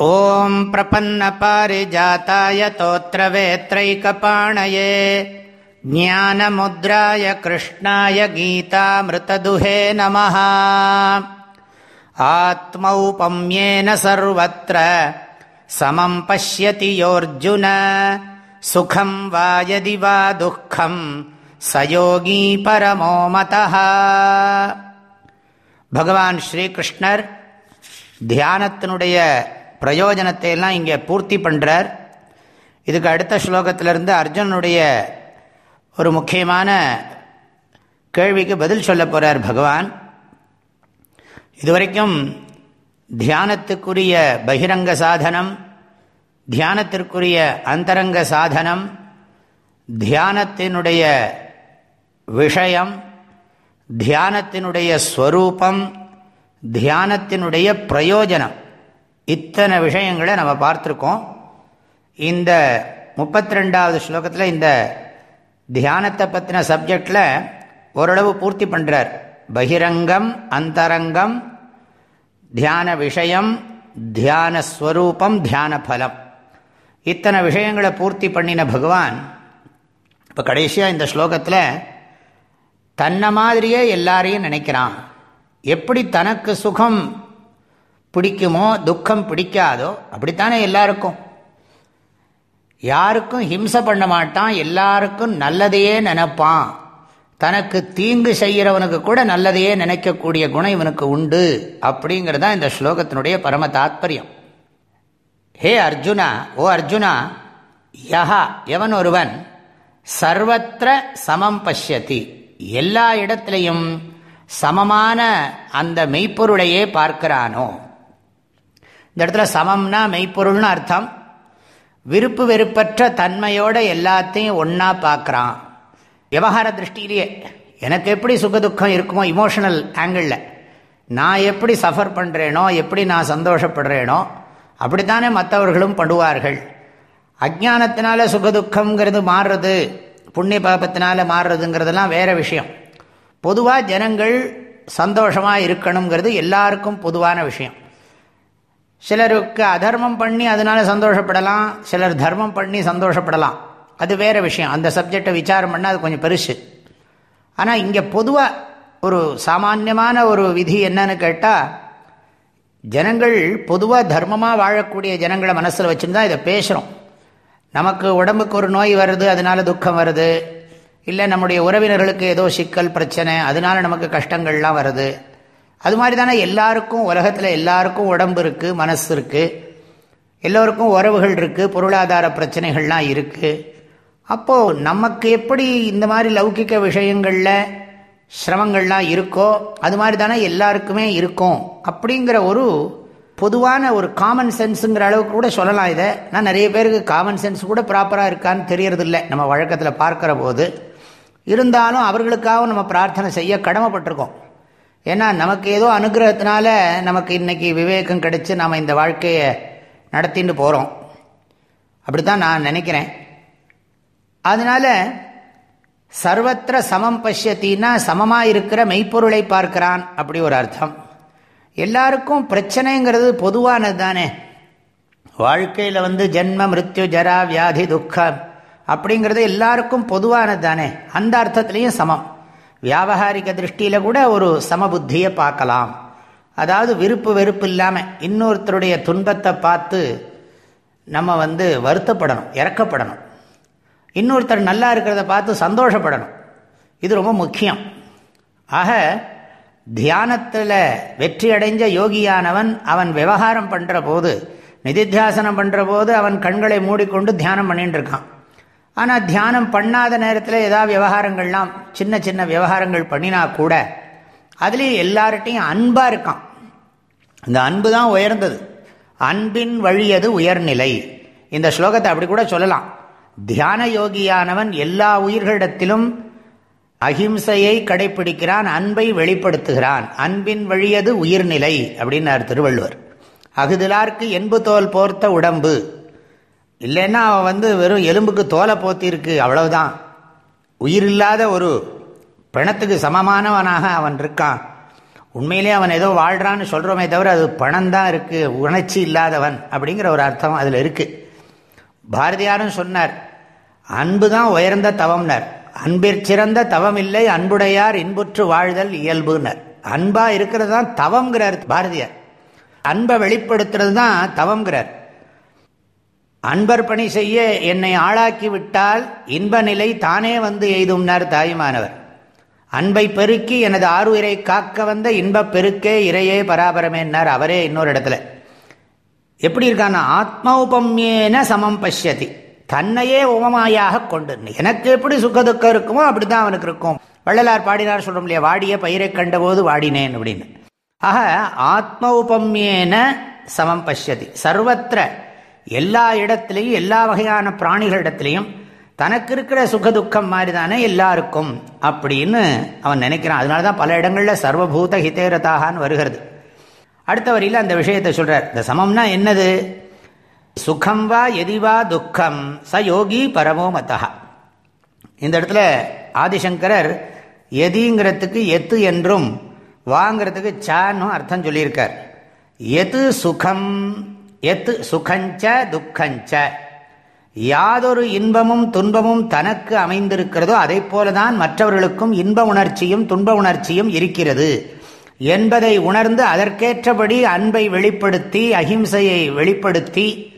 ॐ प्रपन्नपारिजाताय तोत्रवेत्रैकपाणये ज्ञानमुद्राय कृष्णाय गीतामृतदुहे नमः आत्मौपम्येन सर्वत्र समं पश्यति योऽर्जुन सुखं वा यदि वा दुःखं स योगी परमो मतः பகவான் ஸ்ரீகிருஷ்ணர் தியானத்தினுடைய பிரயோஜனத்தை எல்லாம் இங்கே பூர்த்தி பண்ணுறார் இதுக்கு அடுத்த ஸ்லோகத்திலிருந்து அர்ஜுனனுடைய ஒரு முக்கியமான கேள்விக்கு பதில் சொல்ல போகிறார் பகவான். இதுவரைக்கும் தியானத்துக்குரிய பகிரங்க சாதனம் தியானத்திற்குரிய அந்தரங்க சாதனம் தியானத்தினுடைய விஷயம் தியானத்தினுடைய ஸ்வரூபம் தியானத்தினுடைய பிரயோஜனம் இத்தனை விஷயங்களை நம்ம பார்த்துருக்கோம். இந்த முப்பத்தி ரெண்டாவது ஸ்லோகத்தில் இந்த தியானத்தை பற்றின சப்ஜெக்டில் ஓரளவு பூர்த்தி பண்ணுறார் பகிரங்கம் அந்தரங்கம் தியான விஷயம் தியானஸ்வரூபம் தியான பலம். இத்தனை விஷயங்களை பூர்த்தி பண்ணின பகவான் இப்போ கடைசியாக இந்த ஸ்லோகத்தில் தன்னை மாதிரியே எல்லாரையும் நினைக்கிறான். எப்படி தனக்கு சுகம் பிடிக்குமோ துக்கம் பிடிக்காதோ அப்படித்தானே எல்லாருக்கும். யாருக்கும் ஹிம்சை பண்ண மாட்டான் எல்லாருக்கும் நல்லதையே நினைப்பான். தனக்கு தீங்கு செய்கிறவனுக்கு கூட நல்லதையே நினைக்கக்கூடிய குணம் இவனுக்கு உண்டு அப்படிங்கிறது தான் இந்த ஸ்லோகத்தினுடைய பரம தாத்பரியம். ஹே அர்ஜுனா ஓ அர்ஜுனா யஹா எவன் ஒருவன்? சர்வத்திர சமம் பசியதி எல்லா இடத்திலையும் சமமான அந்த மெய்ப்பொருளையே பார்க்கிறானோ? இந்த இடத்துல சமம்னா மெய்ப்பொருள்னு அர்த்தம். விருப்பு வெறுப்பற்ற தன்மையோட எல்லாத்தையும் ஒன்றா பார்க்குறான். விவகார திருஷ்டிலேயே எனக்கு எப்படி சுகதுக்கம் இருக்குமோ இமோஷனல் ஆங்கிளில் நான் எப்படி சஃபர் பண்ணுறேனோ எப்படி நான் சந்தோஷப்படுறேனோ அப்படித்தானே மற்றவர்களும் பண்ணுவார்கள் அஜானத்தினால சுகதுக்கம்ங்கிறது மாறுறது புண்ணிய பாபத்தினால மாறுறதுங்கிறதெல்லாம் வேறு விஷயம். பொதுவாக ஜனங்கள் சந்தோஷமாக இருக்கணுங்கிறது எல்லாருக்கும் பொதுவான விஷயம். சிலருக்கு அதர்மம் பண்ணி அதனால சந்தோஷப்படலாம் சிலர் தர்மம் பண்ணி சந்தோஷப்படலாம். அது வேறு விஷயம். அந்த சப்ஜெக்டை விசாரம் பண்ணால் அது கொஞ்சம் பெருசு. ஆனால் இங்கே பொதுவாக ஒரு சாமான்யமான ஒரு விதி என்னன்னு கேட்டால் ஜனங்கள் பொதுவாக தர்மமாக வாழக்கூடிய ஜனங்களை மனசில் வச்சுருந்தா இதை பேசுகிறோம் நமக்கு உடம்புக்கு ஒரு நோய் வருது அதனால துக்கம் வருது. இல்லை நம்முடைய உறவினர்களுக்கு ஏதோ சிக்கல் பிரச்சனை அதனால நமக்கு கஷ்டங்கள்லாம் வருது. அது மாதிரி தானே எல்லாருக்கும் உலகத்தில் எல்லாருக்கும் உடம்பு இருக்குது மனசு இருக்குது எல்லோருக்கும் உறவுகள் இருக்குது பொருளாதார பிரச்சனைகள்லாம் இருக்குது அப்போது நமக்கு எப்படி இந்த மாதிரி லௌகிக்க விஷயங்களில் சிரமங்கள்லாம் இருக்கோ அது மாதிரி தானே எல்லாருக்குமே இருக்கும் அப்படிங்கிற ஒரு பொதுவான ஒரு காமன் சென்ஸுங்கிற அளவுக்கு கூட சொல்லலாம் இதை. நான் நிறைய பேருக்கு காமன் சென்ஸ் கூட ப்ராப்பராக இருக்கான்னு தெரியறதில்ல. நம்ம வழக்கத்தில் பார்க்குற போது. இருந்தாலும் அவர்களுக்காக நம்ம பிரார்த்தனை செய்ய கடமைப்பட்டிருக்கோம். ஏன்னா நமக்கு ஏதோ அனுகிரகத்தினால நமக்கு இன்றைக்கி விவேகம் கிடைச்சி நாம் இந்த வாழ்க்கையை நடத்திட்டு போகிறோம் அப்படி தான் நான் நினைக்கிறேன். அதனால சர்வத்திர சமம் பசியத்தின்னா சமமாக இருக்கிற மெய்ப்பொருளை பார்க்கிறான் அப்படி ஒரு அர்த்தம். எல்லாருக்கும் பிரச்சனைங்கிறது பொதுவானது தானே. வாழ்க்கையில் வந்து ஜென்ம மிருத்யு ஜரா வியாதி துக்கம் அப்படிங்கிறது எல்லாருக்கும் பொதுவானது தானே. அந்த அர்த்தத்துலேயும் சமம். வியாபகாரிக திருஷ்டியில் கூட ஒரு சமபுத்தியை பார்க்கலாம். அதாவது விருப்பு வெறுப்பு இல்லாமல் இன்னொருத்தருடைய துன்பத்தை பார்த்து நம்ம வந்து வருத்தப்படணும் இறக்கப்படணும். இன்னொருத்தர் நல்லா இருக்கிறத பார்த்து சந்தோஷப்படணும். இது ரொம்ப முக்கியம். ஆக தியானத்தில் வெற்றி அடைஞ்ச யோகியானவன் அவன் விவகாரம் பண்ணுற போது நிதித்தியாசனம் பண்ணுற போது அவன் கண்களை மூடிக்கொண்டு தியானம் பண்ணிட்டு இருக்கான். ஆனால் தியானம் பண்ணாத நேரத்தில் ஏதாவது விவகாரங்கள்லாம் சின்ன சின்ன விவகாரங்கள் பண்ணினா கூட அதுலேயும் எல்லார்ட்டையும் அன்பாக இருக்கான். இந்த அன்பு தான் உயர்ந்தது. அன்பின் வழியது உயர்நிலை. இந்த ஸ்லோகத்தை அப்படி கூட சொல்லலாம். தியான யோகியானவன் எல்லா உயிர்களிடத்திலும் அஹிம்சையை கடைபிடிக்கிறான் அன்பை வெளிப்படுத்துகிறான். அன்பின் வழியது உயிர்நிலை அப்படின்னார் திருவள்ளுவர். அகுதிலார்க்கு என்பு தோல் போர்த்த உடம்பு. இல்லைன்னா அவன் வந்து வெறும் எலும்புக்கு தோலை போத்திருக்கு அவ்வளவுதான். உயிர் இல்லாத ஒரு பிணத்துக்கு சமமானவனாக அவன் இருக்கான். உண்மையிலே அவன் ஏதோ வாழ்கிறான்னு சொல்கிறோமே தவிர அது பணம் தான் இருக்குது உணர்ச்சி இல்லாதவன் அப்படிங்கிற ஒரு அர்த்தம் அதில் இருக்குது பாரதியாரும் சொன்னார் அன்பு தான் உயர்ந்த தவம்னர். அன்பிற்சிறந்த தவம் இல்லை அன்புடையார் இன்புற்று வாழ்தல் இயல்புனர். அன்பாக இருக்கிறது தான் தவங்கிறார் பாரதியார். அன்பை வெளிப்படுத்துறது தான் தவங்கிறார் அன்பர் பணி செய்ய என்னை ஆளாக்கி விட்டால் இன்ப நிலை தானே வந்து எய்தும்னார் தாயுமானவர். அன்பை பெருக்கி எனது ஆறுயிரை காக்க வந்த இன்பப் பெருக்கே இறையே பராபரமேன்னார் அவரே இன்னொரு இடத்துல. எப்படி இருக்கான்னா ஆத்மௌபம்யேன சமம் பசியதி தன்னையே உமமாயாக கொண்டு எனக்கு எப்படி சுகதுக்கம் இருக்குமோ அப்படிதான் அவனுக்கு இருக்கும். வள்ளலார் பாடினார் சொல்றோம் இல்லையா வாடிய பயிரை கண்டபோது வாடினேன் அப்படின்னு. ஆக ஆத்ம உபம்யேன சமம் பசியதி சர்வத்திர எல்லா இடத்துலையும் எல்லா வகையான பிராணிகளிடத்திலையும் தனக்கு இருக்கிற சுகதுக்கம் மாதிரி தானே எல்லாருக்கும் அப்படின்னு அவன் நினைக்கிறான். அதனால தான் பல இடங்களில் சர்வபூத ஹிதேரதாகான்னு வருகிறது. அடுத்த வரியில் அந்த விஷயத்தை சொல்றார். இந்த சமம்னா என்னது? சுகம் வா எதிவா துக்கம் ச யோகி பரமோ மதா இந்த இடத்துல ஆதிசங்கரர் எதிங்கிறதுக்கு எத்து என்றும் வாங்கிறதுக்கு சான்னு அர்த்தம் சொல்லியிருக்கார். எது சுகம்? எத்து சுகஞ்ச துக்கஞ்ச. யாதொரு இன்பமும் துன்பமும் தனக்கு அமைந்திருக்கிறதோ அதை போலதான் மற்றவர்களுக்கும் இன்ப உணர்ச்சியும் துன்ப உணர்ச்சியும் இருக்கிறது. என்பதை உணர்ந்து அதற்கேற்றபடி அன்பை வெளிப்படுத்தி அகிம்சையை வெளிப்படுத்தி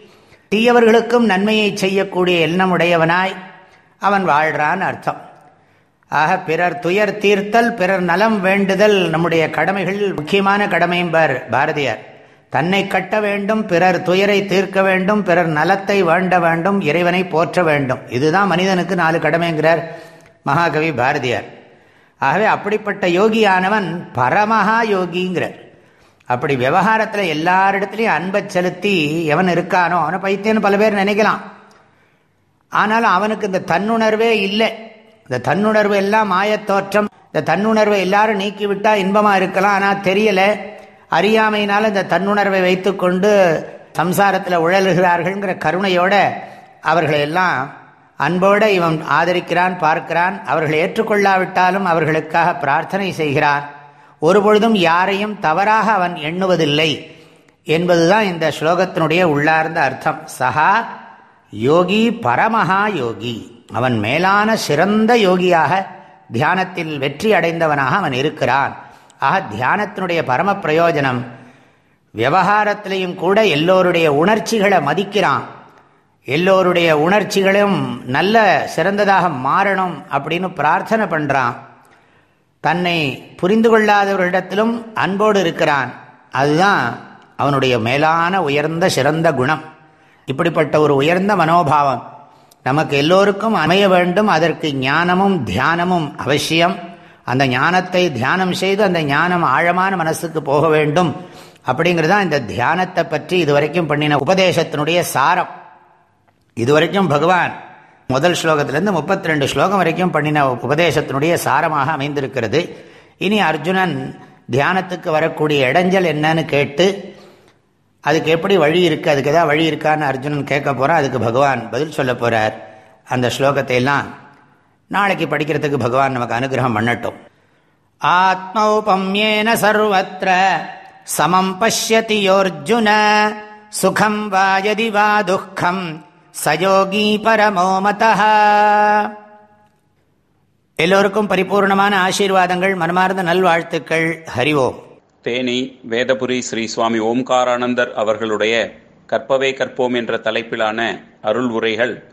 தீயவர்களுக்கும் நன்மையை செய்யக்கூடிய எண்ணமுடையவனாய் அவன் வாழ்கிறான் அர்த்தம். ஆக பிறர் துயர் தீர்த்தல் பிறர் நலம் வேண்டுதல் நம்முடைய கடமைகள் முக்கியமான கடமையும்பார் பாரதியார். தன்னை கட்ட வேண்டும் பிறர் துயரை தீர்க்க வேண்டும் பிறர் நலத்தை வேண்ட வேண்டும் இறைவனை போற்ற வேண்டும். இதுதான் மனிதனுக்கு நாலு கடமைங்கிறார் மகாகவி பாரதியார். ஆகவே அப்படிப்பட்ட யோகியானவன் பரமஹா யோகிங்கிறார் அப்படி விவகாரத்தில் எல்லாரிடத்துலையும் அன்பை செலுத்தி எவன் இருக்கானோ அவனை பைத்தியன்னு பல பேர் நினைக்கலாம். ஆனாலும் அவனுக்கு இந்த தன்னுணர்வே இல்லை. இந்த தன்னுணர்வு எல்லாம் மாயத்தோற்றம் இந்த தன்னுணர்வை எல்லாரும் நீக்கிவிட்டால் இன்பமாக இருக்கலாம். ஆனால் தெரியலை. அறியாமையினால் இந்த தன்னுணர்வை வைத்துக்கொண்டு சம்சாரத்தில் உழலுகிறார்கள்ங்கிற கருணையோட அவர்களையெல்லாம் அன்போடு இவன் ஆதரிக்கிறான் பார்க்கிறான் அவர்களை ஏற்றுக்கொள்ளாவிட்டாலும் அவர்களுக்காக பிரார்த்தனை செய்கிறான் ஒருபொழுதும் யாரையும் தவறாக அவன் எண்ணுவதில்லை என்பதுதான் இந்த ஸ்லோகத்தினுடைய உள்ளார்ந்த அர்த்தம். சஹா யோகி பரமஹா யோகி அவன் மேலான சிறந்த யோகியாக தியானத்தில் வெற்றி அடைந்தவனாக அவன் இருக்கிறான். ஆக தியானத்தினுடைய பரம பிரயோஜனம் விவகாரத்திலையும் கூட எல்லோருடைய உணர்ச்சிகளை மதிக்கிறான். எல்லோருடைய உணர்ச்சிகளும் நல்ல சிறந்ததாக மாறணும் அப்படின்னு பிரார்த்தனை பண்ணுறான் தன்னை புரிந்து கொள்ளாதவர்களிடத்திலும் அன்போடு இருக்கிறான். அதுதான் அவனுடைய மேலான உயர்ந்த சிறந்த குணம். இப்படிப்பட்ட ஒரு உயர்ந்த மனோபாவம். நமக்கு எல்லோருக்கும் அமைய வேண்டும். அதற்கு ஞானமும் தியானமும் அவசியம். அந்த ஞானத்தை தியானம் செய்து அந்த ஞானம் ஆழமான மனசுக்கு போக வேண்டும். அப்படிங்கிறதான் இந்த தியானத்தை பற்றி இதுவரைக்கும் பண்ணின உபதேசத்தினுடைய சாரம். இதுவரைக்கும் பகவான் முதல் ஸ்லோகத்திலேருந்து முப்பத்தி ரெண்டு ஸ்லோகம் வரைக்கும் பண்ணின உபதேசத்தினுடைய சாரமாக அமைந்திருக்கிறது. இனி அர்ஜுனன் தியானத்துக்கு வரக்கூடிய இடைஞ்சல் என்னன்னு கேட்டு அதுக்கு எப்படி வழி இருக்குது அதுக்கு ஏதாவது வழி இருக்கான்னு அர்ஜுனன் கேட்க போகிறான் அதுக்கு பகவான் பதில் சொல்ல போகிறார் அந்த ஸ்லோகத்தை எல்லாம் நாளைக்கு படிக்கிறதுக்கு பகவான் நமக்கு அனுகிரகம் பண்ணட்டும். ஆத்மௌபம்யேன சர்வத்திர சமம் பசியதி யோர்ஜுன சுகம் வாயதி வா துக்கம் சயோகி பரமோமத எல்லோருக்கும் பரிபூர்ணமான ஆசீர்வாதங்கள் மனமார்ந்த நல்வாழ்த்துக்கள். ஹரிவோம் தேனி வேதபுரி ஸ்ரீ சுவாமி ஓம்காரானந்தர் அவர்களுடைய கற்பவே கற்போம் என்ற தலைப்பிலான அருள் உரைகள்